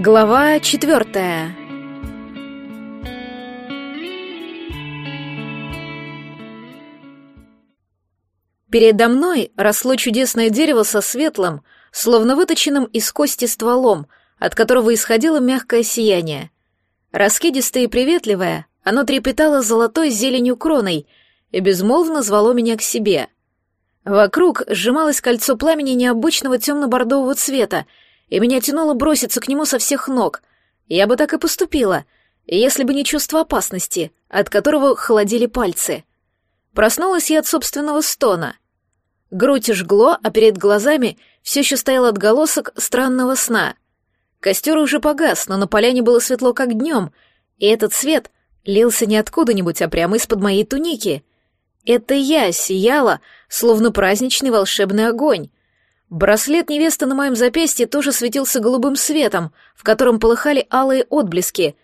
Глава четвертая. Передо мной росло чудесное дерево со светлым, словно выточенным из кости стволом, от которого исходило мягкое сияние. Раскидистое и приветливое, оно трепетало золотой зеленью кроной и безмолвно звало меня к себе. Вокруг сжималось кольцо пламени необычного темно-бордового цвета, и меня тянуло броситься к нему со всех ног. Я бы так и поступила, если бы не чувство опасности, от которого холодели пальцы. Проснулась я от собственного стона. Грудь жгло, а перед глазами все еще стоял отголосок странного сна. Костер уже погас, но на поляне было светло, как днем, и этот свет лился не откуда-нибудь, а прямо из-под моей туники. Это я сияла, словно праздничный волшебный огонь. Браслет невесты на моем запястье тоже светился голубым светом, в котором полыхали алые отблески.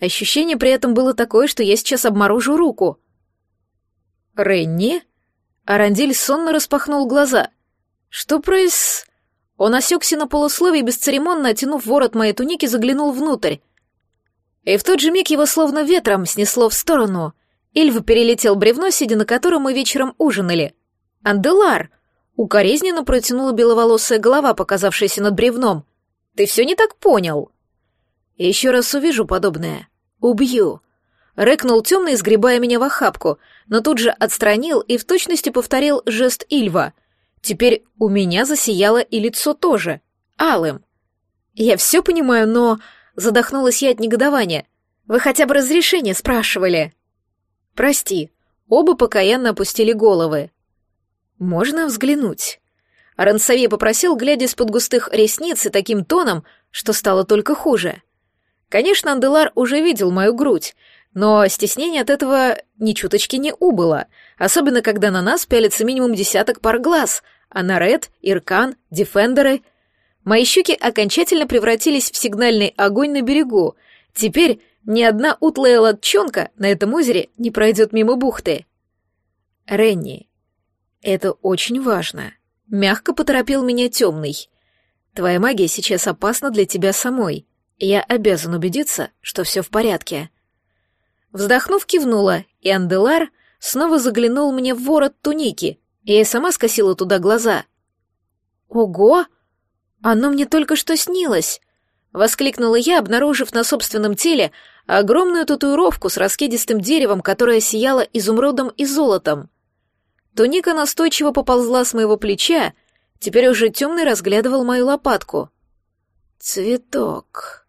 Ощущение при этом было такое, что я сейчас обморожу руку. «Ренни?» Арандиль сонно распахнул глаза. «Что проис...» Он осекся на полусловие и, бесцеремонно оттянув ворот моей туники, заглянул внутрь. И в тот же миг его словно ветром снесло в сторону. Ильв перелетел бревно, сидя на котором мы вечером ужинали. «Анделар!» Укоризненно протянула беловолосая голова, показавшаяся над бревном. «Ты все не так понял!» «Еще раз увижу подобное. Убью!» Рыкнул темный, сгребая меня в охапку, но тут же отстранил и в точности повторил жест Ильва. Теперь у меня засияло и лицо тоже, алым. Я все понимаю, но... Задохнулась я от негодования. Вы хотя бы разрешение спрашивали? Прости. Оба покаянно опустили головы. Можно взглянуть? Рансавье попросил, глядя из-под густых ресниц и таким тоном, что стало только хуже. Конечно, Анделар уже видел мою грудь, но стеснение от этого ни чуточки не убыло, особенно когда на нас пялится минимум десяток пар глаз, а на Ред, Иркан, Дефендеры. Мои щеки окончательно превратились в сигнальный огонь на берегу. Теперь ни одна утлая лодчонка на этом озере не пройдет мимо бухты. Ренни, это очень важно. Мягко поторопил меня темный. Твоя магия сейчас опасна для тебя самой. Я обязан убедиться, что все в порядке. Вздохнув, кивнула, и Анделар снова заглянул мне в ворот туники, и я сама скосила туда глаза. «Ого! Оно мне только что снилось!» — воскликнула я, обнаружив на собственном теле огромную татуировку с раскидистым деревом, которое сияло изумрудом и золотом. Туника настойчиво поползла с моего плеча, теперь уже темный разглядывал мою лопатку. «Цветок»,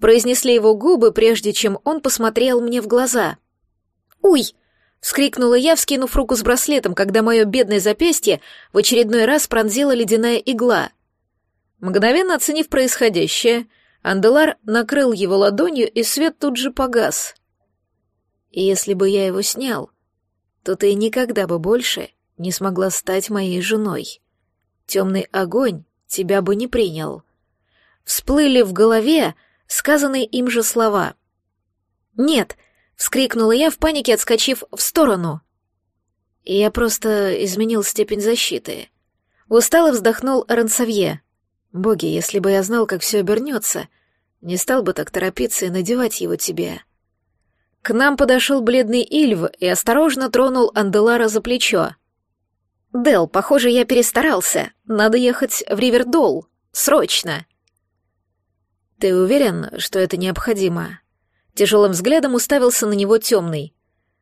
произнесли его губы, прежде чем он посмотрел мне в глаза. «Уй!» — вскрикнула я, вскинув руку с браслетом, когда мое бедное запястье в очередной раз пронзила ледяная игла. Мгновенно оценив происходящее, Анделар накрыл его ладонью, и свет тут же погас. «Если бы я его снял, то ты никогда бы больше не смогла стать моей женой. Темный огонь тебя бы не принял». Всплыли в голове, сказанные им же слова. «Нет!» — вскрикнула я в панике, отскочив в сторону. «Я просто изменил степень защиты». Устало вздохнул Рансавье. «Боги, если бы я знал, как все обернется, не стал бы так торопиться и надевать его тебе». К нам подошел бледный Ильв и осторожно тронул Анделара за плечо. «Дел, похоже, я перестарался. Надо ехать в Ривердол. Срочно!» «Ты уверен, что это необходимо?» Тяжелым взглядом уставился на него темный.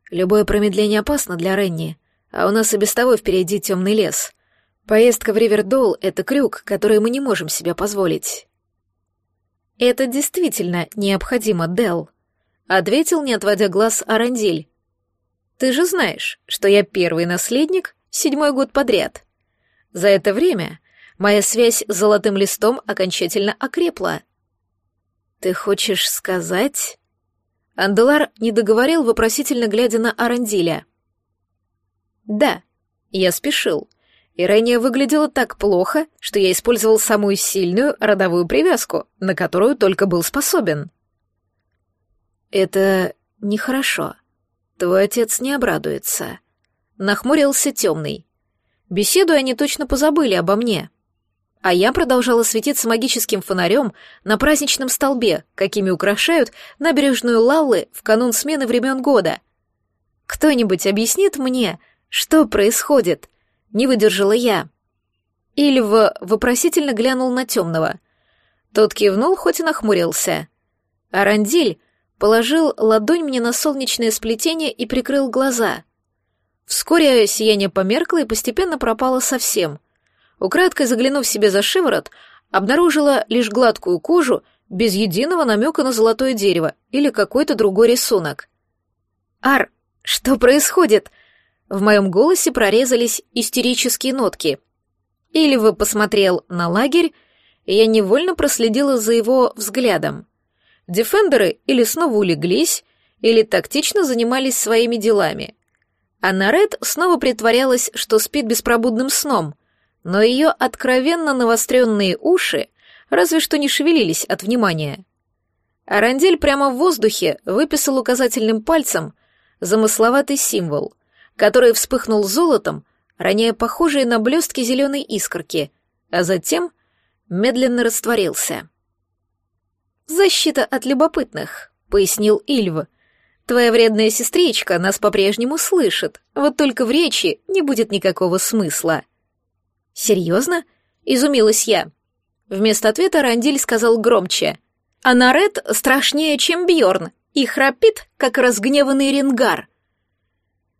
«Любое промедление опасно для Ренни, а у нас и без того впереди темный лес. Поездка в Ривердол — это крюк, который мы не можем себе позволить». «Это действительно необходимо, Дел», — ответил, не отводя глаз Арандиль. «Ты же знаешь, что я первый наследник седьмой год подряд. За это время моя связь с золотым листом окончательно окрепла». «Ты хочешь сказать...» Анделар не договорил, вопросительно глядя на Арандиля. «Да, я спешил. И ранее выглядело так плохо, что я использовал самую сильную родовую привязку, на которую только был способен». «Это нехорошо. Твой отец не обрадуется». Нахмурился темный. Беседуя, они точно позабыли обо мне. а я продолжала светиться магическим фонарем на праздничном столбе, какими украшают набережную Лаллы в канун смены времен года. «Кто-нибудь объяснит мне, что происходит?» — не выдержала я. Ильв вопросительно глянул на темного. Тот кивнул, хоть и нахмурился. Арандиль положил ладонь мне на солнечное сплетение и прикрыл глаза. Вскоре сияние померкло и постепенно пропало совсем — Украдкой заглянув себе за шиворот, обнаружила лишь гладкую кожу без единого намека на золотое дерево или какой-то другой рисунок. «Ар, что происходит?» В моем голосе прорезались истерические нотки. Или вы посмотрел на лагерь, и я невольно проследила за его взглядом. Дефендеры или снова улеглись, или тактично занимались своими делами. А Наред снова притворялась, что спит беспробудным сном, но ее откровенно навостренные уши разве что не шевелились от внимания. Арандель прямо в воздухе выписал указательным пальцем замысловатый символ, который вспыхнул золотом, роняя похожие на блестки зеленой искорки, а затем медленно растворился. «Защита от любопытных», — пояснил Ильв. «Твоя вредная сестричка нас по-прежнему слышит, вот только в речи не будет никакого смысла». «Серьезно?» — изумилась я. Вместо ответа Рандиль сказал громче. «А Наред страшнее, чем Бьорн, и храпит, как разгневанный ренгар».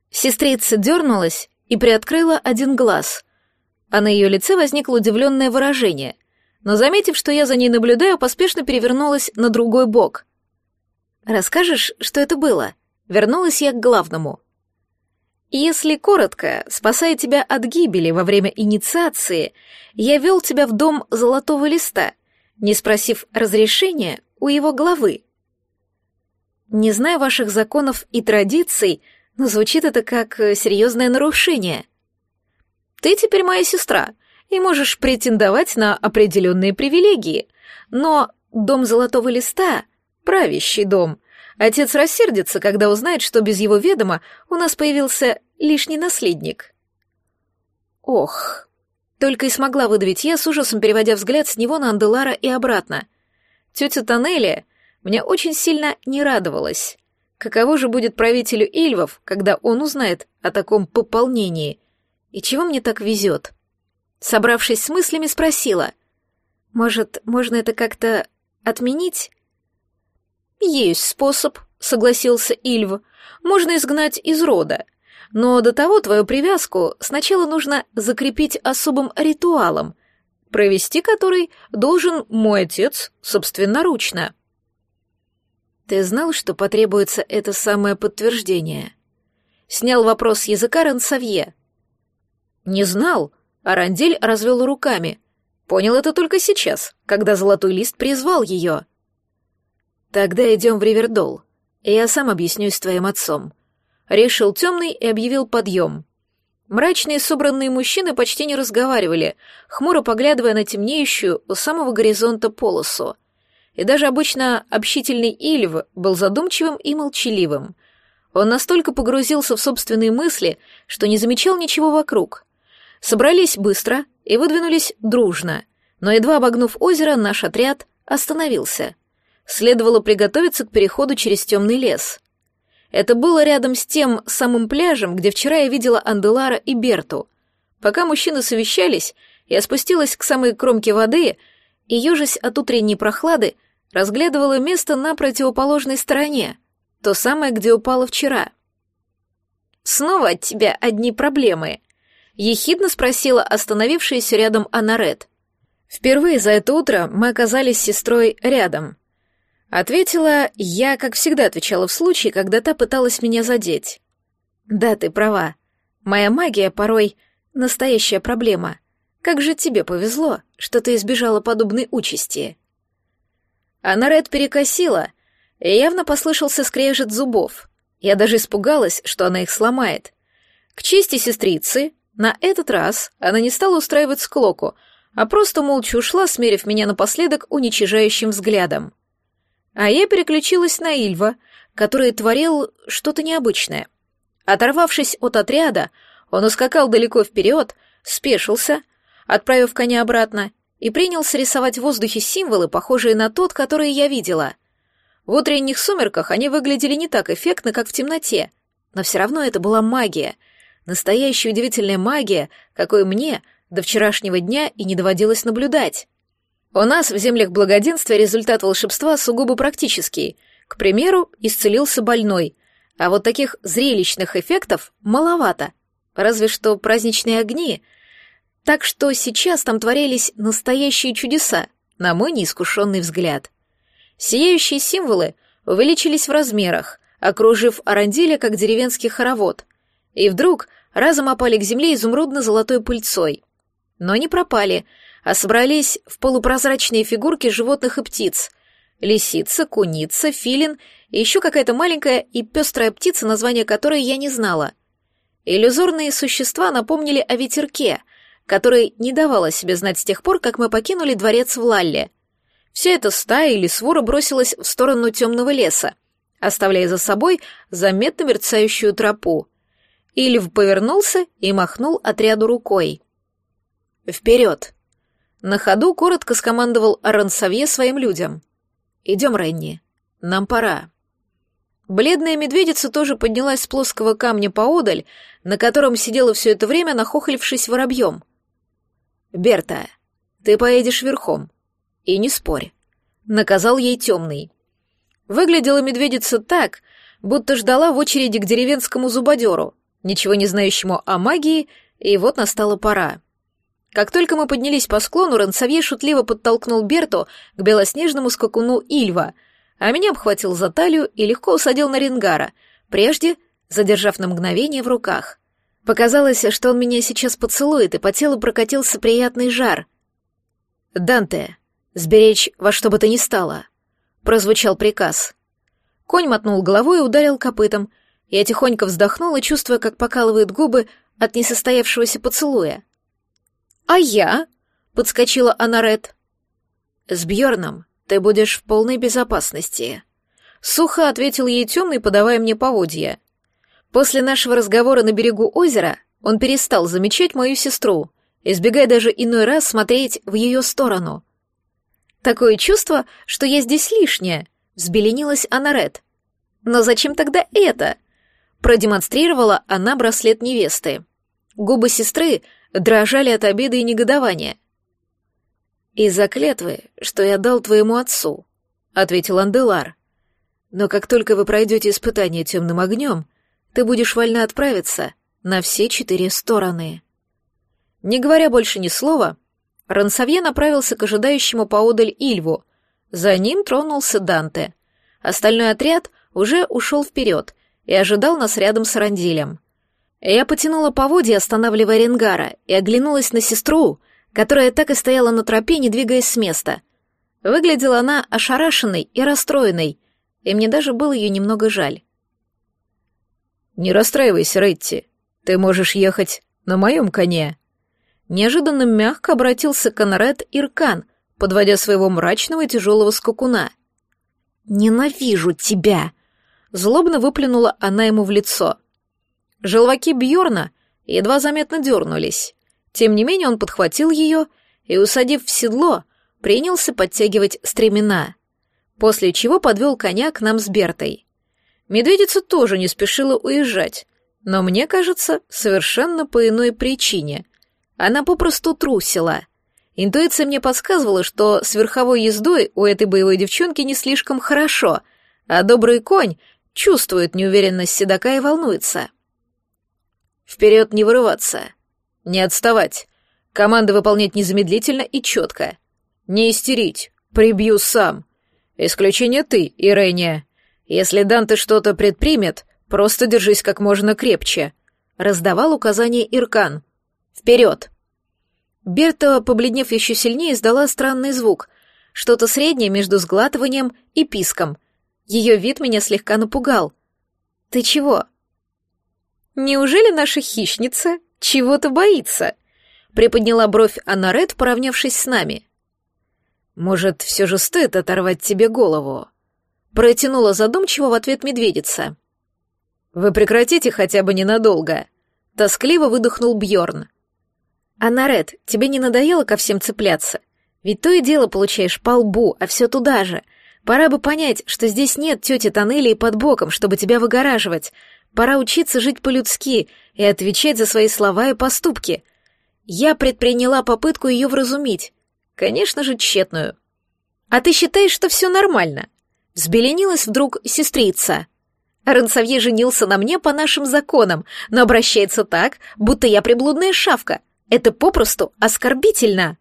Сестрица дернулась и приоткрыла один глаз, а на ее лице возникло удивленное выражение, но, заметив, что я за ней наблюдаю, поспешно перевернулась на другой бок. «Расскажешь, что это было?» Вернулась я к главному. Если коротко, спасая тебя от гибели во время инициации, я вел тебя в дом Золотого Листа, не спросив разрешения у его главы. Не зная ваших законов и традиций, но звучит это как э, серьезное нарушение. Ты теперь моя сестра и можешь претендовать на определенные привилегии, но дом Золотого Листа — правящий дом — Отец рассердится, когда узнает, что без его ведома у нас появился лишний наследник. Ох, только и смогла выдавить я с ужасом, переводя взгляд с него на Анделара и обратно. Тетя Тоннелия мне очень сильно не радовалась. Каково же будет правителю Ильвов, когда он узнает о таком пополнении? И чего мне так везет? Собравшись с мыслями, спросила. Может, можно это как-то отменить? «Есть способ», — согласился Ильв. «Можно изгнать из рода. Но до того твою привязку сначала нужно закрепить особым ритуалом, провести который должен мой отец собственноручно». «Ты знал, что потребуется это самое подтверждение?» Снял вопрос языка Рансавье. «Не знал», — Арандель развел руками. «Понял это только сейчас, когда Золотой Лист призвал ее». «Тогда идем в Ривердол, и я сам объяснюсь с твоим отцом». Решил темный и объявил подъем. Мрачные собранные мужчины почти не разговаривали, хмуро поглядывая на темнеющую у самого горизонта полосу. И даже обычно общительный Ильв был задумчивым и молчаливым. Он настолько погрузился в собственные мысли, что не замечал ничего вокруг. Собрались быстро и выдвинулись дружно, но едва обогнув озеро, наш отряд остановился — Следовало приготовиться к переходу через темный лес. Это было рядом с тем самым пляжем, где вчера я видела Анделара и Берту. Пока мужчины совещались, я спустилась к самой кромке воды и, ежась от утренней прохлады, разглядывала место на противоположной стороне, то самое, где упала вчера. «Снова от тебя одни проблемы», — ехидно спросила остановившаяся рядом Анарет. Впервые за это утро мы оказались с сестрой рядом. Ответила я, как всегда отвечала в случае, когда та пыталась меня задеть. Да, ты права. Моя магия порой настоящая проблема. Как же тебе повезло, что ты избежала подобной участи. Она Ред перекосила, и явно послышался скрежет зубов. Я даже испугалась, что она их сломает. К чести сестрицы, на этот раз она не стала устраивать склоку, а просто молча ушла, смерив меня напоследок уничижающим взглядом. А я переключилась на Ильва, который творил что-то необычное. Оторвавшись от отряда, он ускакал далеко вперед, спешился, отправив коня обратно, и принялся рисовать в воздухе символы, похожие на тот, который я видела. В утренних сумерках они выглядели не так эффектно, как в темноте, но все равно это была магия. Настоящая удивительная магия, какой мне до вчерашнего дня и не доводилось наблюдать. У нас в землях благоденствия результат волшебства сугубо практический. К примеру, исцелился больной, а вот таких зрелищных эффектов маловато. Разве что праздничные огни. Так что сейчас там творились настоящие чудеса, на мой неискушенный взгляд. Сияющие символы увеличились в размерах, окружив Аранделя как деревенский хоровод, и вдруг разом опали к земле изумрудно-золотой пыльцой. Но не пропали, а собрались в полупрозрачные фигурки животных и птиц. Лисица, куница, филин и еще какая-то маленькая и пестрая птица, название которой я не знала. Иллюзорные существа напомнили о ветерке, который не давал о себе знать с тех пор, как мы покинули дворец в Лалле. Вся эта стая или свора бросилась в сторону темного леса, оставляя за собой заметно мерцающую тропу. Ильв повернулся и махнул отряду рукой. «Вперед!» На ходу коротко скомандовал Арансавье своим людям. «Идем, Ренни, нам пора». Бледная медведица тоже поднялась с плоского камня поодаль, на котором сидела все это время, нахохлившись воробьем. «Берта, ты поедешь верхом. И не спорь», — наказал ей темный. Выглядела медведица так, будто ждала в очереди к деревенскому зубодеру, ничего не знающему о магии, и вот настала пора. Как только мы поднялись по склону, Рансавье шутливо подтолкнул Берту к белоснежному скакуну Ильва, а меня обхватил за талию и легко усадил на Ренгара, прежде задержав на мгновение в руках. Показалось, что он меня сейчас поцелует, и по телу прокатился приятный жар. «Данте, сберечь во что бы то ни стало», прозвучал приказ. Конь мотнул головой и ударил копытом. Я тихонько вздохнула, чувствуя, как покалывают губы от несостоявшегося поцелуя. «А я?» — подскочила Анарет. «С Бьорном ты будешь в полной безопасности», — сухо ответил ей темный, подавая мне поводья. После нашего разговора на берегу озера он перестал замечать мою сестру, избегая даже иной раз смотреть в ее сторону — Такое чувство, что я здесь лишняя, взбеленилась Анарет. Но зачем тогда это? Продемонстрировала она браслет невесты. Губы сестры дрожали от обиды и негодования. «Из-за клятвы, что я дал твоему отцу», — ответил Анделар. «Но как только вы пройдете испытание темным огнем, ты будешь вольна отправиться на все четыре стороны». Не говоря больше ни слова, — Рансавье направился к ожидающему поодаль Ильву. За ним тронулся Данте. Остальной отряд уже ушел вперед и ожидал нас рядом с Рандилем. Я потянула поводья, останавливая Ренгара, и оглянулась на сестру, которая так и стояла на тропе, не двигаясь с места. Выглядела она ошарашенной и расстроенной, и мне даже было ее немного жаль. «Не расстраивайся, Ретти, ты можешь ехать на моем коне», Неожиданно мягко обратился Конрад Иркан, подводя своего мрачного и тяжелого скакуна. «Ненавижу тебя!» Злобно выплюнула она ему в лицо. Желваки Бьорна едва заметно дернулись. Тем не менее он подхватил ее и, усадив в седло, принялся подтягивать стремена, после чего подвел коня к нам с Бертой. Медведица тоже не спешила уезжать, но, мне кажется, совершенно по иной причине. Она попросту трусила. Интуиция мне подсказывала, что с верховой ездой у этой боевой девчонки не слишком хорошо, а добрый конь чувствует неуверенность седока и волнуется. Вперед не вырываться, не отставать, команды выполнять незамедлительно и четко. Не истерить, прибью сам. Исключение ты, Ирения. Если Данте что-то предпримет, просто держись как можно крепче. Раздавал указание Иркан — Вперед!» Берта, побледнев еще сильнее, издала странный звук, что-то среднее между сглатыванием и писком. Ее вид меня слегка напугал. «Ты чего?» «Неужели наша хищница чего-то боится?» Приподняла бровь Анарет, поравнявшись с нами. «Может, все же стоит оторвать тебе голову?» Протянула задумчиво в ответ медведица. «Вы прекратите хотя бы ненадолго», — тоскливо выдохнул Бьорн. «Анарет, тебе не надоело ко всем цепляться? Ведь то и дело получаешь по лбу, а все туда же. Пора бы понять, что здесь нет тети Тоннели под боком, чтобы тебя выгораживать. Пора учиться жить по-людски и отвечать за свои слова и поступки. Я предприняла попытку ее вразумить. Конечно же, тщетную. «А ты считаешь, что все нормально?» Взбеленилась вдруг сестрица. Рансавье женился на мне по нашим законам, но обращается так, будто я приблудная шавка. Это попросту оскорбительно.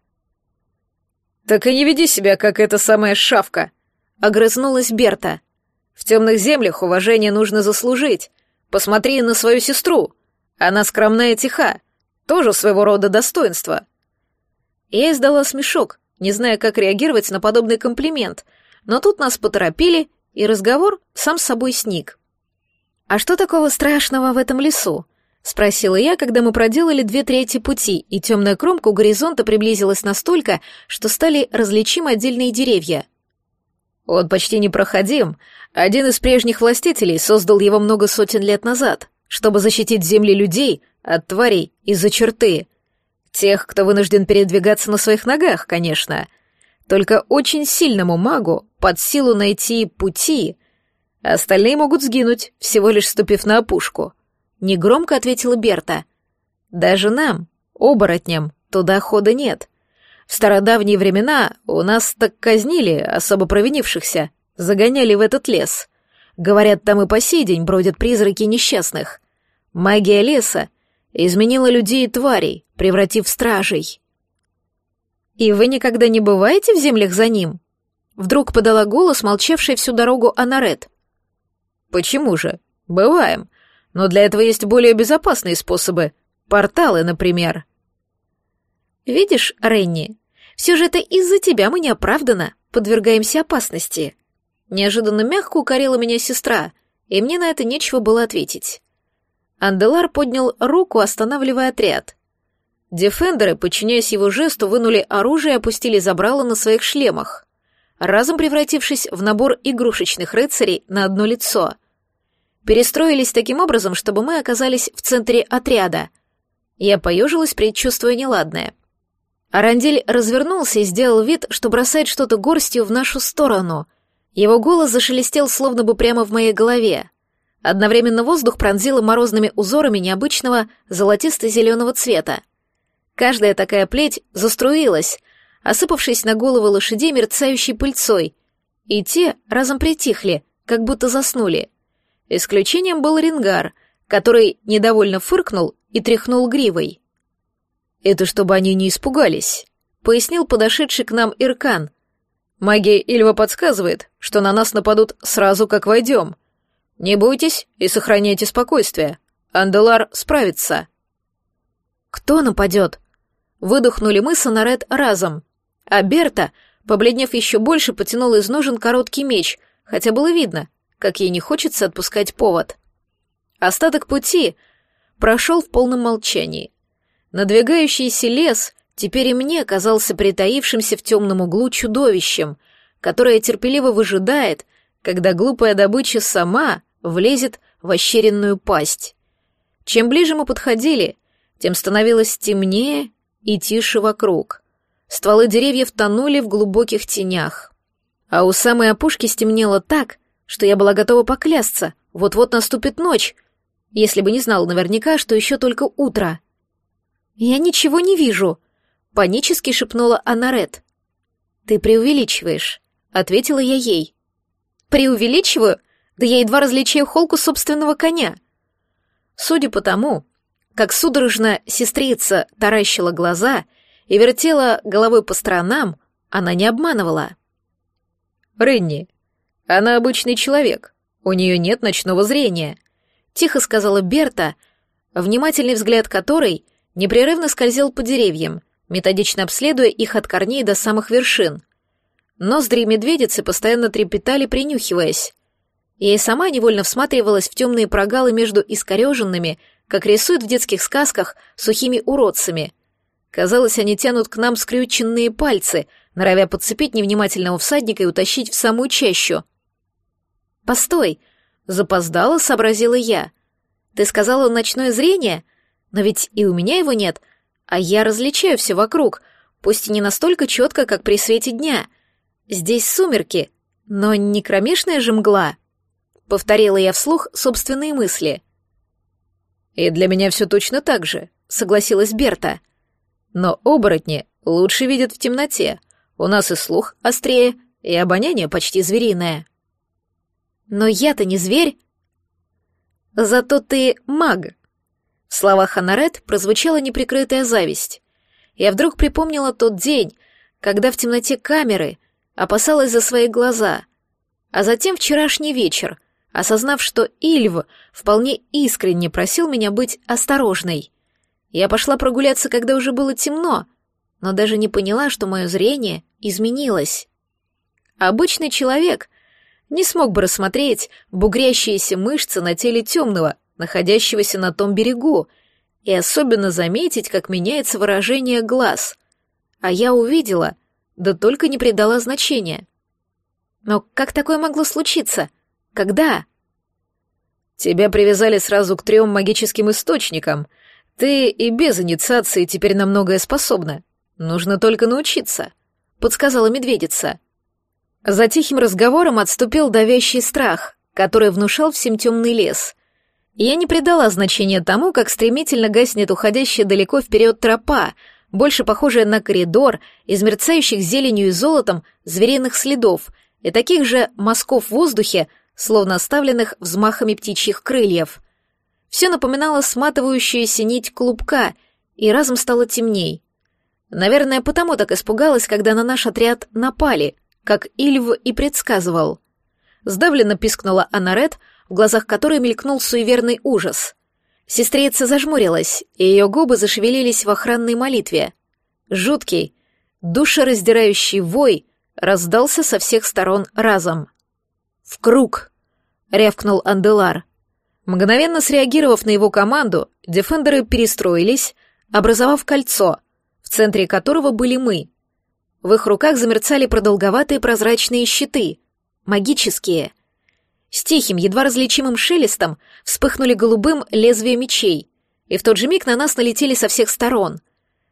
«Так и не веди себя, как эта самая шавка», — огрызнулась Берта. «В темных землях уважение нужно заслужить. Посмотри на свою сестру. Она скромная и тиха. Тоже своего рода достоинство». Я издала смешок, не зная, как реагировать на подобный комплимент, но тут нас поторопили, и разговор сам собой сник. «А что такого страшного в этом лесу?» — спросила я, когда мы проделали две трети пути, и темная кромка у горизонта приблизилась настолько, что стали различимы отдельные деревья. «Он почти непроходим. Один из прежних властителей создал его много сотен лет назад, чтобы защитить земли людей от тварей из-за черты. Тех, кто вынужден передвигаться на своих ногах, конечно. Только очень сильному магу под силу найти пути — Остальные могут сгинуть, всего лишь ступив на опушку. Негромко ответила Берта. Даже нам, оборотням, туда хода нет. В стародавние времена у нас так казнили особо провинившихся, загоняли в этот лес. Говорят, там и по сей день бродят призраки несчастных. Магия леса изменила людей и тварей, превратив в стражей. «И вы никогда не бываете в землях за ним?» Вдруг подала голос, молчавшая всю дорогу Анарет. Почему же? Бываем. Но для этого есть более безопасные способы. Порталы, например. Видишь, Ренни, все же это из-за тебя мы неоправданно подвергаемся опасности. Неожиданно мягко укорила меня сестра, и мне на это нечего было ответить. Анделар поднял руку, останавливая отряд. Дефендеры, подчиняясь его жесту, вынули оружие и опустили забрало на своих шлемах разом превратившись в набор игрушечных рыцарей на одно лицо. Перестроились таким образом, чтобы мы оказались в центре отряда. Я поежилась, предчувствуя неладное. Арандель развернулся и сделал вид, что бросает что-то горстью в нашу сторону. Его голос зашелестел словно бы прямо в моей голове. Одновременно воздух пронзило морозными узорами необычного золотисто-зеленого цвета. Каждая такая плеть заструилась, осыпавшись на головы лошадей мерцающей пыльцой, и те разом притихли, как будто заснули. Исключением был Рингар, который недовольно фыркнул и тряхнул гривой. «Это чтобы они не испугались», — пояснил подошедший к нам Иркан. «Магия Ильва подсказывает, что на нас нападут сразу, как войдем. Не бойтесь и сохраняйте спокойствие. Анделар справится». «Кто нападет?» Выдохнули мы с Анарет разом. А Берта, побледнев еще больше, потянула из ножен короткий меч, хотя было видно, как ей не хочется отпускать повод. Остаток пути прошел в полном молчании. Надвигающийся лес теперь и мне казался притаившимся в темном углу чудовищем, которое терпеливо выжидает, когда глупая добыча сама влезет в ощеренную пасть. Чем ближе мы подходили, тем становилось темнее и тише вокруг. Стволы деревьев тонули в глубоких тенях. А у самой опушки стемнело так, что я была готова поклясться, вот-вот наступит ночь, если бы не знала наверняка, что еще только утро. «Я ничего не вижу», — панически шепнула Анарет. «Ты преувеличиваешь», — ответила я ей. «Преувеличиваю? Да я едва различаю холку собственного коня». Судя по тому, как судорожно сестрица таращила глаза — и вертела головой по сторонам, она не обманывала. «Ренни, она обычный человек, у нее нет ночного зрения», — тихо сказала Берта, внимательный взгляд которой непрерывно скользил по деревьям, методично обследуя их от корней до самых вершин. Ноздри медведицы постоянно трепетали, принюхиваясь. Я и сама невольно всматривалась в темные прогалы между искореженными, как рисуют в детских сказках, сухими уродцами — Казалось, они тянут к нам скрюченные пальцы, норовя подцепить невнимательного всадника и утащить в самую чащу. «Постой!» — запоздало, сообразила я. «Ты сказала ночное зрение? Но ведь и у меня его нет, а я различаю все вокруг. пусть и не настолько четко, как при свете дня. Здесь сумерки, но не кромешная же мгла. Повторила я вслух собственные мысли. «И для меня все точно так же», — согласилась Берта. «Но оборотни лучше видят в темноте. У нас и слух острее, и обоняние почти звериное». «Но я-то не зверь». «Зато ты маг». В словах Анарет прозвучала неприкрытая зависть. Я вдруг припомнила тот день, когда в темноте камеры опасалась за свои глаза, а затем вчерашний вечер, осознав, что Ильв вполне искренне просил меня быть осторожной. Я пошла прогуляться, когда уже было темно, но даже не поняла, что мое зрение изменилось. Обычный человек не смог бы рассмотреть бугрящиеся мышцы на теле темного, находящегося на том берегу, и особенно заметить, как меняется выражение глаз. А я увидела, да только не придала значения. Но как такое могло случиться? Когда? Тебя привязали сразу к трем магическим источникам. Ты и без инициации теперь на многое способна. Нужно только научиться, подсказала медведица. За тихим разговором отступил давящий страх, который внушал всем темный лес. Я не придала значения тому, как стремительно гаснет уходящая далеко вперед тропа, больше похожая на коридор из мерцающих зеленью и золотом звериных следов и таких же мазков в воздухе, словно оставленных взмахами птичьих крыльев. Все напоминало сматывающуюся нить клубка, и разом стало темней. Наверное, потому так испугалась, когда на наш отряд напали, как Ильв и предсказывал. Сдавленно пискнула Анарет, в глазах которой мелькнул суеверный ужас. Сестрица зажмурилась, и ее губы зашевелились в охранной молитве. Жуткий, душераздирающий вой раздался со всех сторон разом. «В круг!» — рявкнул Анделар. Мгновенно среагировав на его команду, дефендеры перестроились, образовав кольцо, в центре которого были мы. В их руках замерцали продолговатые прозрачные щиты, магические. С тихим, едва различимым шелестом вспыхнули голубым лезвия мечей, и в тот же миг на нас налетели со всех сторон.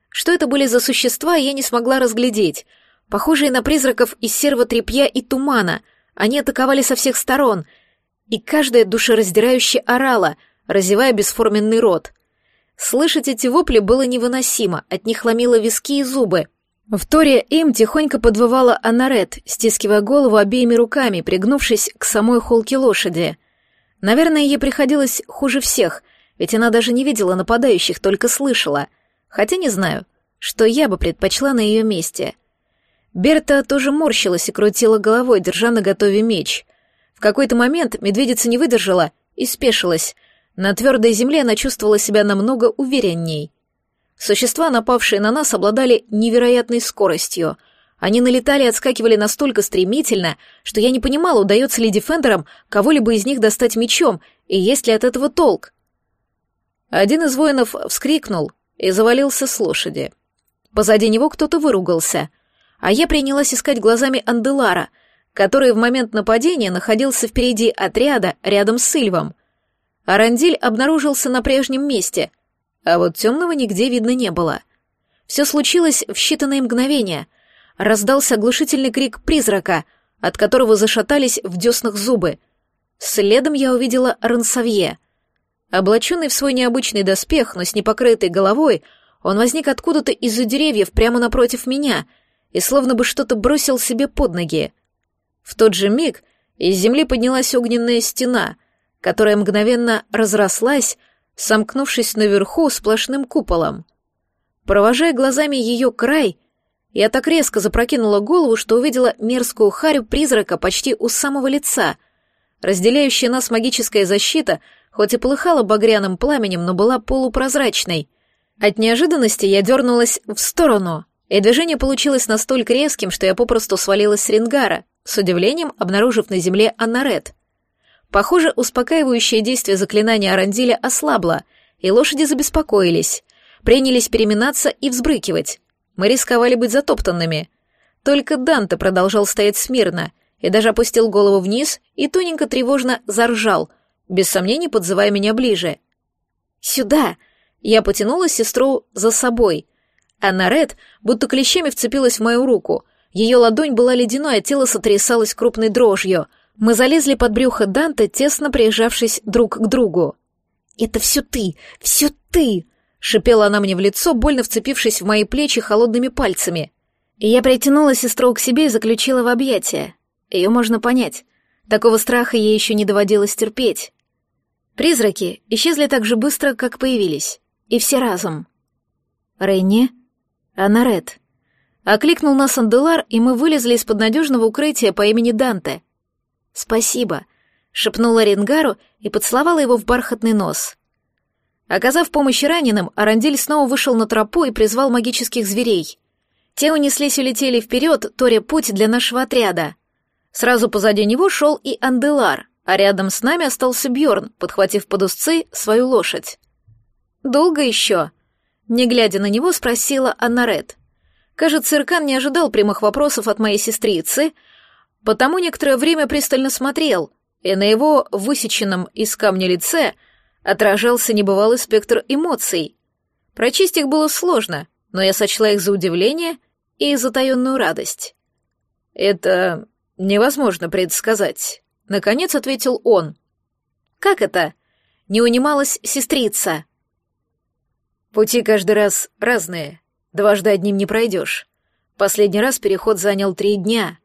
Что это были за существа, я не смогла разглядеть. Похожие на призраков из серого тряпья и тумана — они атаковали со всех сторон, и каждая душераздирающе орала, разевая бесформенный рот. Слышать эти вопли было невыносимо, от них ломило виски и зубы. В торе им тихонько подвывала Анарет, стискивая голову обеими руками, пригнувшись к самой холке лошади. Наверное, ей приходилось хуже всех, ведь она даже не видела нападающих, только слышала. Хотя не знаю, что я бы предпочла на ее месте — Берта тоже морщилась и крутила головой, держа на готове меч. В какой-то момент медведица не выдержала и спешилась. На твердой земле она чувствовала себя намного уверенней. Существа, напавшие на нас, обладали невероятной скоростью. Они налетали и отскакивали настолько стремительно, что я не понимала, удается ли дефендерам кого-либо из них достать мечом, и есть ли от этого толк. Один из воинов вскрикнул и завалился с лошади. Позади него кто-то выругался — а я принялась искать глазами Анделара, который в момент нападения находился впереди отряда рядом с Сильвом. Арандиль обнаружился на прежнем месте, а вот темного нигде видно не было. Все случилось в считанные мгновения. Раздался оглушительный крик призрака, от которого зашатались в деснах зубы. Следом я увидела Рансавье. Облаченный в свой необычный доспех, но с непокрытой головой, он возник откуда-то из-за деревьев прямо напротив меня — и словно бы что-то бросил себе под ноги. В тот же миг из земли поднялась огненная стена, которая мгновенно разрослась, сомкнувшись наверху сплошным куполом. Провожая глазами ее край, я так резко запрокинула голову, что увидела мерзкую харю призрака почти у самого лица. Разделяющая нас магическая защита, хоть и полыхала багряным пламенем, но была полупрозрачной. От неожиданности я дернулась в сторону — и движение получилось настолько резким, что я попросту свалилась с рингара, с удивлением обнаружив на земле Аннарет. Похоже, успокаивающее действие заклинания Арандиля ослабло, и лошади забеспокоились, принялись переминаться и взбрыкивать. Мы рисковали быть затоптанными. Только Данте продолжал стоять смирно и даже опустил голову вниз и тоненько тревожно заржал, без сомнений подзывая меня ближе. «Сюда!» Я потянула сестру за собой — Анна Ред будто клещами вцепилась в мою руку. Ее ладонь была ледяной, а тело сотрясалось крупной дрожью. Мы залезли под брюхо Данте, тесно прижавшись друг к другу. «Это все ты! Все ты!» — шипела она мне в лицо, больно вцепившись в мои плечи холодными пальцами. И я притянула сестру к себе и заключила в объятия. Ее можно понять. Такого страха ей еще не доводилось терпеть. Призраки исчезли так же быстро, как появились. И все разом. Рейне, Анарет. Окликнул нас Анделар, и мы вылезли из-под надежного укрытия по имени Данте. «Спасибо», — шепнула Ренгару и поцеловала его в бархатный нос. Оказав помощь раненым, Арандиль снова вышел на тропу и призвал магических зверей. Те унеслись и улетели вперед, торя путь для нашего отряда. Сразу позади него шел и Анделар, а рядом с нами остался Бьорн, подхватив под узцы свою лошадь. «Долго еще?» Не глядя на него, спросила Аннарет. Кажется, Иркан не ожидал прямых вопросов от моей сестрицы, потому некоторое время пристально смотрел, и на его высеченном из камня лице отражался небывалый спектр эмоций. Прочесть их было сложно, но я сочла их за удивление и затаенную радость. «Это невозможно предсказать», — наконец ответил он. «Как это?» — не унималась сестрица. «Пути каждый раз разные, дважды одним не пройдешь. Последний раз переход занял три дня».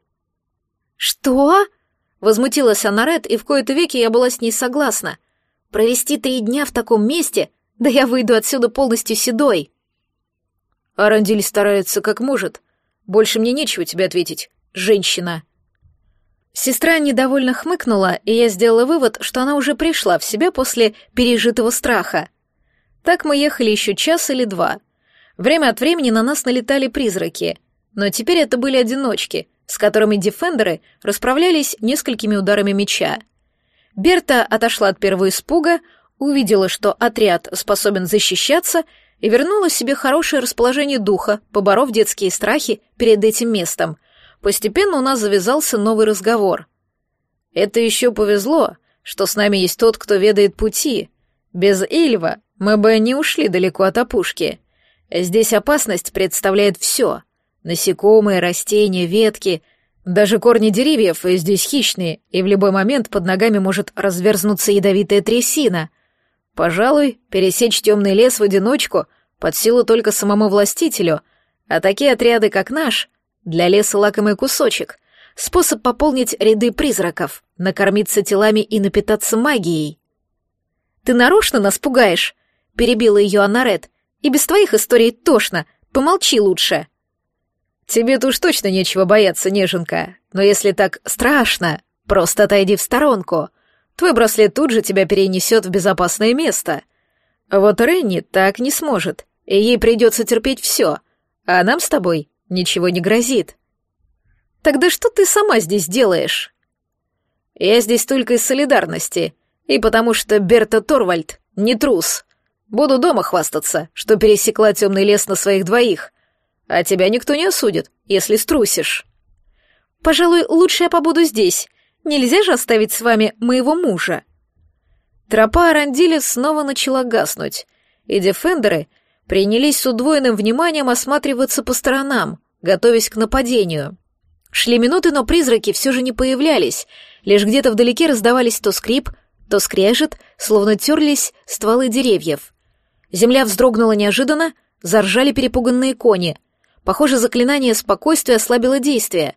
«Что?» — возмутилась Анарет, и в кои-то веки я была с ней согласна. «Провести три дня в таком месте? Да я выйду отсюда полностью седой». Арандиль старается как может. Больше мне нечего тебе ответить, женщина. Сестра недовольно хмыкнула, и я сделала вывод, что она уже пришла в себя после пережитого страха. Так мы ехали еще час или два. Время от времени на нас налетали призраки, но теперь это были одиночки, с которыми дефендеры расправлялись несколькими ударами меча. Берта отошла от первого испуга, увидела, что отряд способен защищаться — и вернула себе хорошее расположение духа, поборов детские страхи перед этим местом. Постепенно у нас завязался новый разговор. «Это еще повезло, что с нами есть тот, кто ведает пути. Без Ильва мы бы не ушли далеко от опушки. Здесь опасность представляет все. Насекомые, растения, ветки, даже корни деревьев здесь хищные, и в любой момент под ногами может разверзнуться ядовитая трясина — Пожалуй, пересечь темный лес в одиночку под силу только самому властителю, а такие отряды, как наш, для леса лакомый кусочек, способ пополнить ряды призраков, накормиться телами и напитаться магией. «Ты нарочно нас пугаешь?» — перебила ее Аннарет. «И без твоих историй тошно, помолчи лучше». «Тебе-то уж точно нечего бояться, неженка, но если так страшно, просто отойди в сторонку», Твой браслет тут же тебя перенесет в безопасное место. Вот Ренни так не сможет, и ей придется терпеть все, а нам с тобой ничего не грозит. Тогда что ты сама здесь делаешь? Я здесь только из солидарности, и потому что Берта Торвальд не трус. Буду дома хвастаться, что пересекла темный лес на своих двоих, а тебя никто не осудит, если струсишь. Пожалуй, лучше я побуду здесь, Нельзя же оставить с вами моего мужа?» Тропа Арандиля снова начала гаснуть, и дефендеры принялись с удвоенным вниманием осматриваться по сторонам, готовясь к нападению. Шли минуты, но призраки все же не появлялись, лишь где-то вдалеке раздавались то скрип, то скрежет, словно терлись стволы деревьев. Земля вздрогнула неожиданно, заржали перепуганные кони. Похоже, заклинание спокойствия ослабило действие.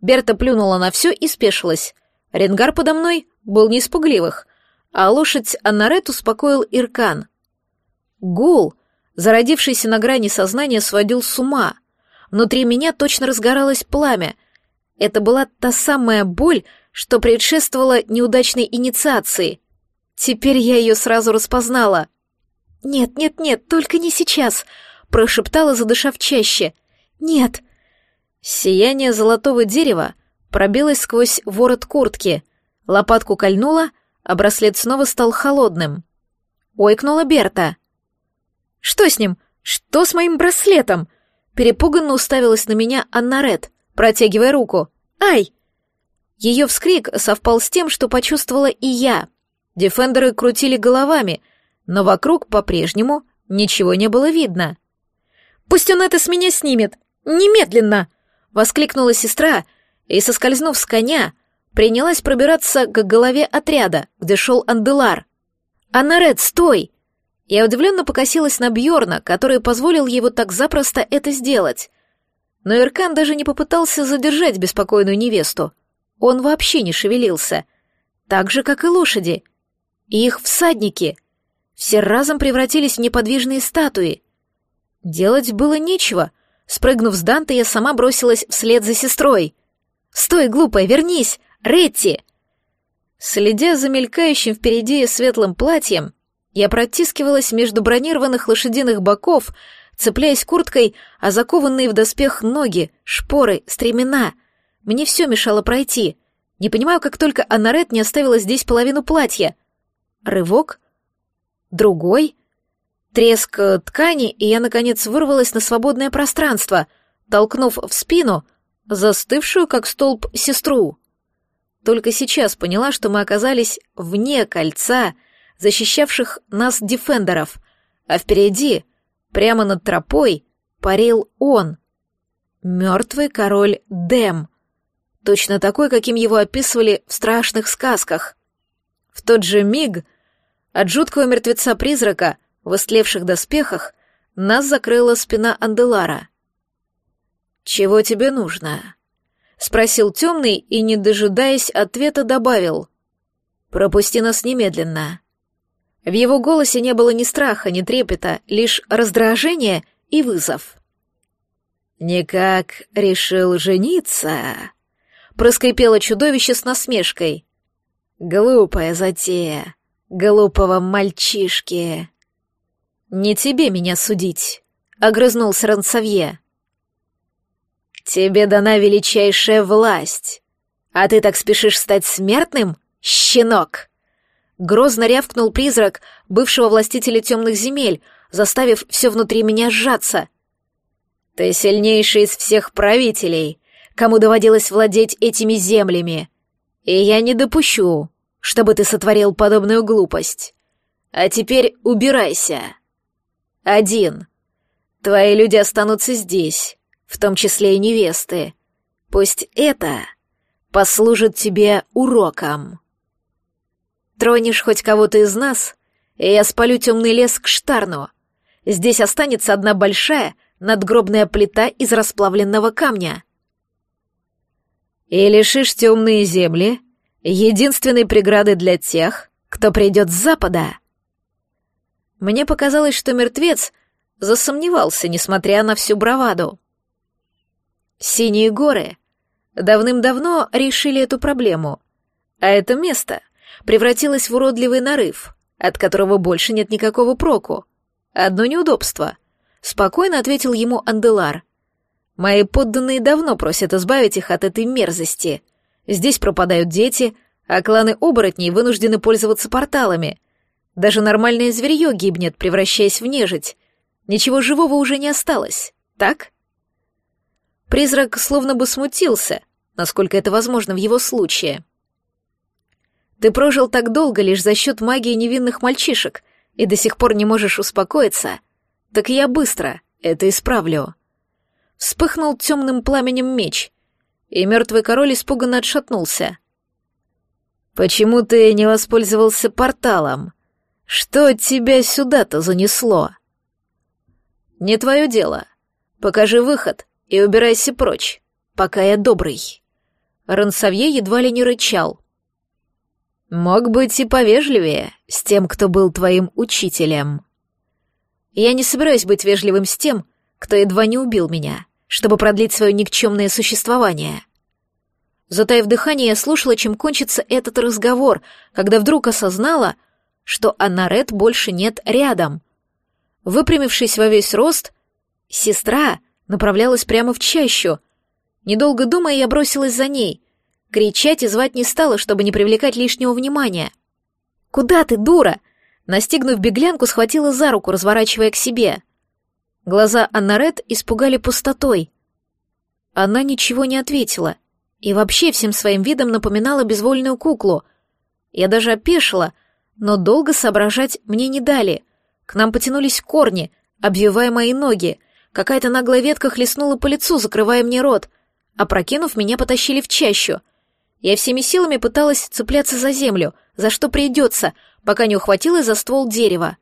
Берта плюнула на все и спешилась. Ренгар подо мной был не испугливых, а лошадь Аннарет успокоил Иркан. Гул, зародившийся на грани сознания, сводил с ума. Внутри меня точно разгоралось пламя. Это была та самая боль, что предшествовала неудачной инициации. Теперь я ее сразу распознала. «Нет, нет, нет, только не сейчас», — прошептала, задышав чаще. «Нет». Сияние золотого дерева пробилась сквозь ворот куртки, лопатку кольнула, а браслет снова стал холодным. Ойкнула Берта. «Что с ним? Что с моим браслетом?» Перепуганно уставилась на меня Аннарет, протягивая руку. «Ай!» Ее вскрик совпал с тем, что почувствовала и я. Дефендеры крутили головами, но вокруг по-прежнему ничего не было видно. Пусть он это с меня снимет! Немедленно!» — воскликнула сестра и, соскользнув с коня, принялась пробираться к голове отряда, где шел Анделар. «Анарет, стой!» Я удивленно покосилась на Бьорна, который позволил ей вот так запросто это сделать. Но Иркан даже не попытался задержать беспокойную невесту. Он вообще не шевелился. Так же, как и лошади. И их всадники. Все разом превратились в неподвижные статуи. Делать было нечего. Спрыгнув с Данте, я сама бросилась вслед за сестрой. «Стой, глупая, вернись! Ретти!» Следя за мелькающим впереди светлым платьем, я протискивалась между бронированных лошадиных боков, цепляясь курткой, а закованные в доспех ноги, шпоры, стремена. Мне все мешало пройти. Не понимаю, как только Анарет не оставила здесь половину платья. Рывок? Другой? Треск э, ткани, и я, наконец, вырвалась на свободное пространство, толкнув в спину застывшую, как столб, сестру. Только сейчас поняла, что мы оказались вне кольца, защищавших нас дефендеров, а впереди, прямо над тропой, парил он. Мертвый король Дэм. Точно такой, каким его описывали в страшных сказках. В тот же миг от жуткого мертвеца-призрака в истлевших доспехах нас закрыла спина Анделара. «Чего тебе нужно?» — спросил темный и, не дожидаясь ответа, добавил. «Пропусти нас немедленно». В его голосе не было ни страха, ни трепета, лишь раздражение и вызов. «Никак решил жениться?» — проскрипело чудовище с насмешкой. «Глупая затея, глупого мальчишки». «Не тебе меня судить», — огрызнулся Рансавье. «Тебе дана величайшая власть, а ты так спешишь стать смертным, щенок?» Грозно рявкнул призрак бывшего властителя темных земель, заставив все внутри меня сжаться. «Ты сильнейший из всех правителей, кому доводилось владеть этими землями, и я не допущу, чтобы ты сотворил подобную глупость. А теперь убирайся». Один. Твои люди останутся здесь, в том числе и невесты. Пусть это послужит тебе уроком. Тронешь хоть кого-то из нас, и я спалю темный лес к Штарну. Здесь останется одна большая надгробная плита из расплавленного камня. И лишишь темные земли единственной преграды для тех, кто придет с запада. Мне показалось, что мертвец засомневался, несмотря на всю браваду. Синие горы давным-давно решили эту проблему, а это место превратилось в уродливый нарыв, от которого больше нет никакого проку. Одно неудобство. Спокойно ответил ему Анделар. Мои подданные давно просят избавить их от этой мерзости. Здесь пропадают дети, а кланы оборотней вынуждены пользоваться порталами, даже нормальное зверье гибнет, превращаясь в нежить. Ничего живого уже не осталось, так? Призрак словно бы смутился, насколько это возможно в его случае. Ты прожил так долго лишь за счет магии невинных мальчишек и до сих пор не можешь успокоиться. Так я быстро это исправлю. Вспыхнул темным пламенем меч, и мертвый король испуганно отшатнулся. «Почему ты не воспользовался порталом?» Что тебя сюда-то занесло? Не твое дело. Покажи выход и убирайся прочь, пока я добрый. Рансавье едва ли не рычал. Мог быть и повежливее с тем, кто был твоим учителем. Я не собираюсь быть вежливым с тем, кто едва не убил меня, чтобы продлить свое никчемное существование. Затаив дыхание, я слушала, чем кончится этот разговор, когда вдруг осознала, что Аннарет больше нет рядом. Выпрямившись во весь рост, сестра направлялась прямо в чащу. Недолго думая, я бросилась за ней. Кричать и звать не стала, чтобы не привлекать лишнего внимания. «Куда ты, дура?» Настигнув беглянку, схватила за руку, разворачивая к себе. Глаза Аннарет испугали пустотой. Она ничего не ответила и вообще всем своим видом напоминала безвольную куклу. Я даже опешила — но долго соображать мне не дали. К нам потянулись корни, обвивая мои ноги. Какая-то наглая ветка хлестнула по лицу, закрывая мне рот, а прокинув, меня потащили в чащу. Я всеми силами пыталась цепляться за землю, за что придется, пока не ухватилась за ствол дерева.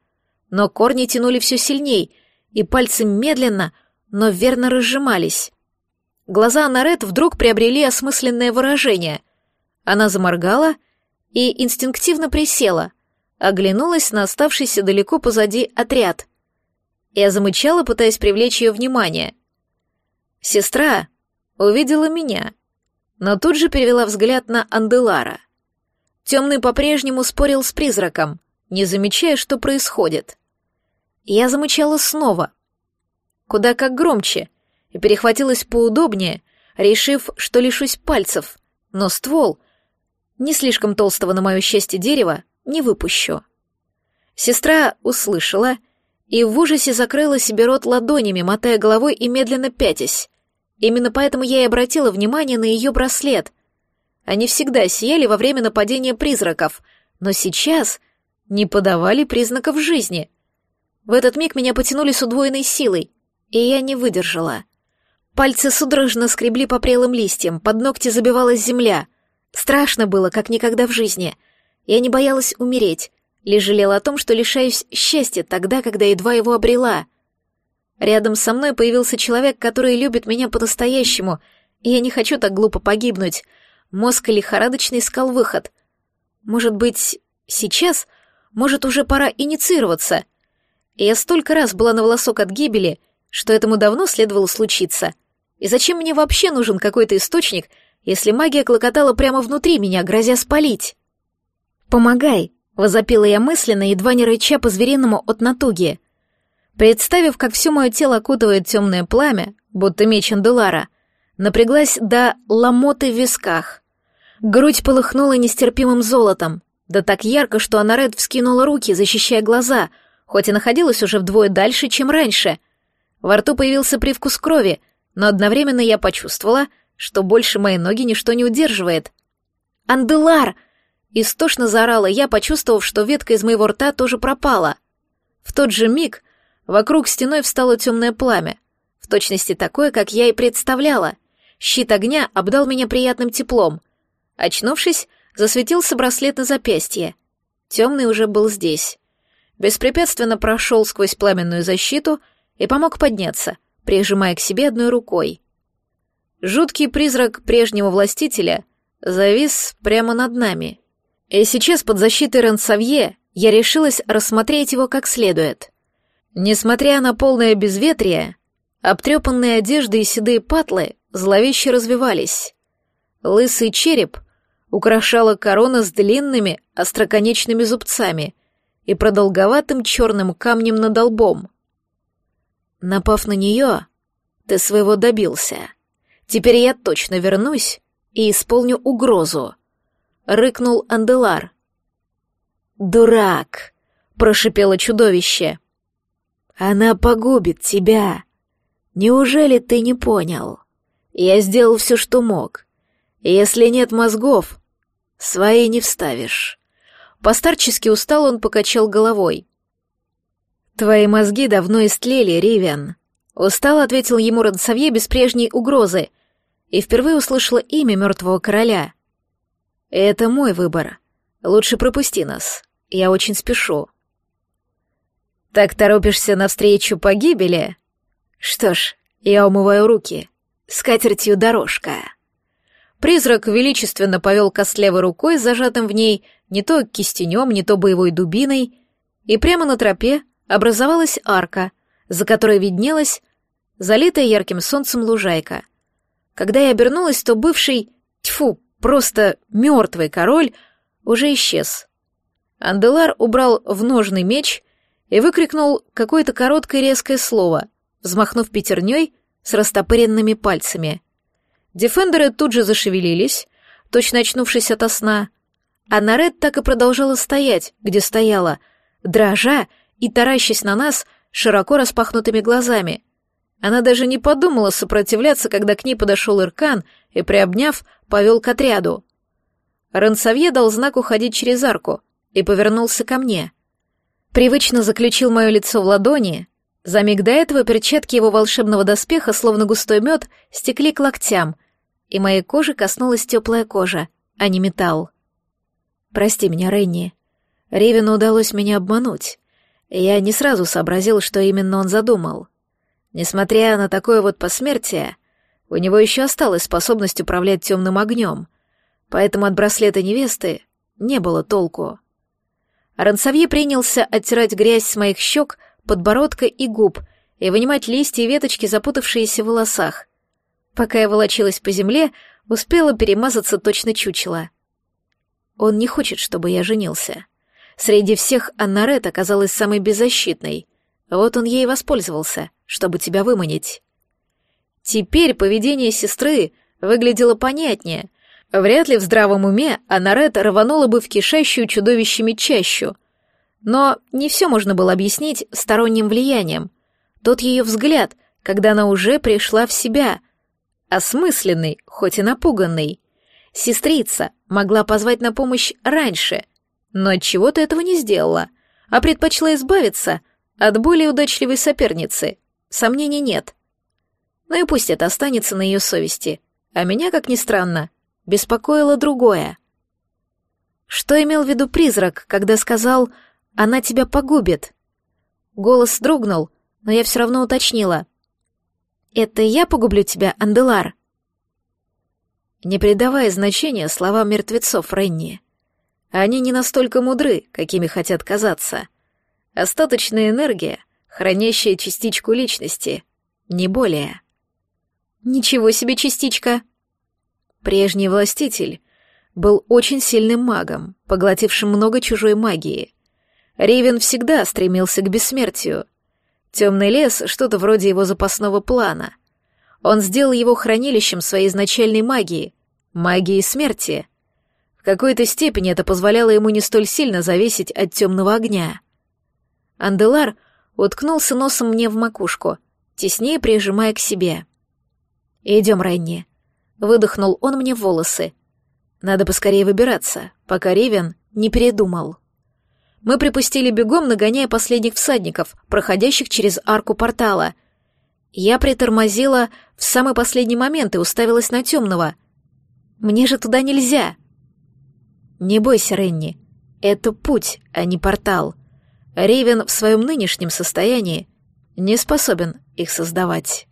Но корни тянули все сильней, и пальцы медленно, но верно разжимались. Глаза Анарет вдруг приобрели осмысленное выражение. Она заморгала и инстинктивно присела, оглянулась на оставшийся далеко позади отряд. Я замычала, пытаясь привлечь ее внимание. Сестра увидела меня, но тут же перевела взгляд на Анделара. Темный по-прежнему спорил с призраком, не замечая, что происходит. Я замычала снова, куда как громче, и перехватилась поудобнее, решив, что лишусь пальцев, но ствол, не слишком толстого на мое счастье дерева, не выпущу. Сестра услышала и в ужасе закрыла себе рот ладонями, мотая головой и медленно пятясь. Именно поэтому я и обратила внимание на ее браслет. Они всегда сияли во время нападения призраков, но сейчас не подавали признаков жизни — в этот миг меня потянули с удвоенной силой, и я не выдержала. Пальцы судорожно скребли по прелым листьям, под ногти забивалась земля. Страшно было, как никогда в жизни. Я не боялась умереть, лишь жалела о том, что лишаюсь счастья тогда, когда едва его обрела. Рядом со мной появился человек, который любит меня по-настоящему, и я не хочу так глупо погибнуть. Мозг лихорадочно искал выход. Может быть, сейчас? Может, уже пора инициироваться? Я столько раз была на волосок от гибели, что этому давно следовало случиться. И зачем мне вообще нужен какой-то источник, если магия клокотала прямо внутри меня, грозя спалить? «Помогай!» — возопила я мысленно, едва не рыча по-звериному от натуги. Представив, как все мое тело окутывает темное пламя, будто меч Анделара, напряглась до ломоты в висках. Грудь полыхнула нестерпимым золотом, да так ярко, что Анаред вскинула руки, защищая глаза — хоть и находилась уже вдвое дальше, чем раньше. Во рту появился привкус крови, но одновременно я почувствовала, что больше мои ноги ничто не удерживает. «Анделар!» — истошно заорала я, почувствовав, что ветка из моего рта тоже пропала. В тот же миг вокруг стеной встало темное пламя, в точности такое, как я и представляла. Щит огня обдал меня приятным теплом. Очнувшись, засветился браслет на запястье. Темный уже был здесь беспрепятственно прошел сквозь пламенную защиту и помог подняться, прижимая к себе одной рукой. Жуткий призрак прежнего властителя завис прямо над нами. И сейчас под защитой Рансавье я решилась рассмотреть его как следует. Несмотря на полное безветрие, обтрепанные одежды и седые патлы зловеще развивались. Лысый череп украшала корона с длинными остроконечными зубцами — и продолговатым черным камнем над лбом. Напав на нее, ты своего добился. Теперь я точно вернусь и исполню угрозу. Рыкнул Анделар. «Дурак!» — прошипело чудовище. «Она погубит тебя. Неужели ты не понял? Я сделал все, что мог. Если нет мозгов, свои не вставишь. Постарчески устал он покачал головой. «Твои мозги давно истлели, Ривен», — устал ответил ему Рансавье без прежней угрозы, и впервые услышала имя мертвого короля. «Это мой выбор. Лучше пропусти нас. Я очень спешу». «Так торопишься навстречу погибели?» «Что ж, я умываю руки. С катертью дорожка». Призрак величественно повел костлявой рукой, зажатым в ней не то кистенем, не то боевой дубиной, и прямо на тропе образовалась арка, за которой виднелась залитая ярким солнцем лужайка. Когда я обернулась, то бывший, тьфу, просто мертвый король уже исчез. Анделар убрал в ножный меч и выкрикнул какое-то короткое резкое слово, взмахнув пятерней с растопыренными пальцами — Дефендеры тут же зашевелились, точно очнувшись ото сна, а Наред так и продолжала стоять, где стояла, дрожа и таращась на нас широко распахнутыми глазами. Она даже не подумала сопротивляться, когда к ней подошел Иркан и, приобняв, повел к отряду. Рансавье дал знак уходить через арку и повернулся ко мне. Привычно заключил мое лицо в ладони, За миг до этого перчатки его волшебного доспеха, словно густой мед, стекли к локтям, и моей кожи коснулась теплая кожа, а не металл. «Прости меня, Ренни. Ревину удалось меня обмануть. Я не сразу сообразил, что именно он задумал. Несмотря на такое вот посмертие, у него еще осталась способность управлять темным огнем, поэтому от браслета невесты не было толку. Рансавье принялся оттирать грязь с моих щек, подбородка и губ и вынимать листья и веточки, запутавшиеся в волосах. Пока я волочилась по земле, успела перемазаться точно чучело. Он не хочет, чтобы я женился. Среди всех Аннарет оказалась самой беззащитной. Вот он ей воспользовался, чтобы тебя выманить. Теперь поведение сестры выглядело понятнее. Вряд ли в здравом уме Анарет рванула бы в кишащую чудовищами чащу. Но не все можно было объяснить сторонним влиянием. Тот ее взгляд, когда она уже пришла в себя. Осмысленный, хоть и напуганный. Сестрица могла позвать на помощь раньше, но чего то этого не сделала, а предпочла избавиться от более удачливой соперницы. Сомнений нет. Ну и пусть это останется на ее совести. А меня, как ни странно, беспокоило другое. Что имел в виду призрак, когда сказал «она тебя погубит»? Голос дрогнул, но я все равно уточнила. «Это я погублю тебя, Анделар?» Не придавая значения словам мертвецов Ренни. Они не настолько мудры, какими хотят казаться. Остаточная энергия, хранящая частичку личности, не более. Ничего себе частичка! Прежний властитель был очень сильным магом, поглотившим много чужой магии. Ривен всегда стремился к бессмертию. Темный лес — что-то вроде его запасного плана. Он сделал его хранилищем своей изначальной магии, магии смерти. В какой-то степени это позволяло ему не столь сильно зависеть от темного огня. Анделар уткнулся носом мне в макушку, теснее прижимая к себе. «Идем, Ренни», — выдохнул он мне волосы. «Надо поскорее выбираться, пока Ривен не передумал». Мы припустили бегом, нагоняя последних всадников, проходящих через арку портала. Я притормозила в самый последний момент и уставилась на темного. «Мне же туда нельзя!» «Не бойся, Ренни. Это путь, а не портал. Ривен в своем нынешнем состоянии не способен их создавать».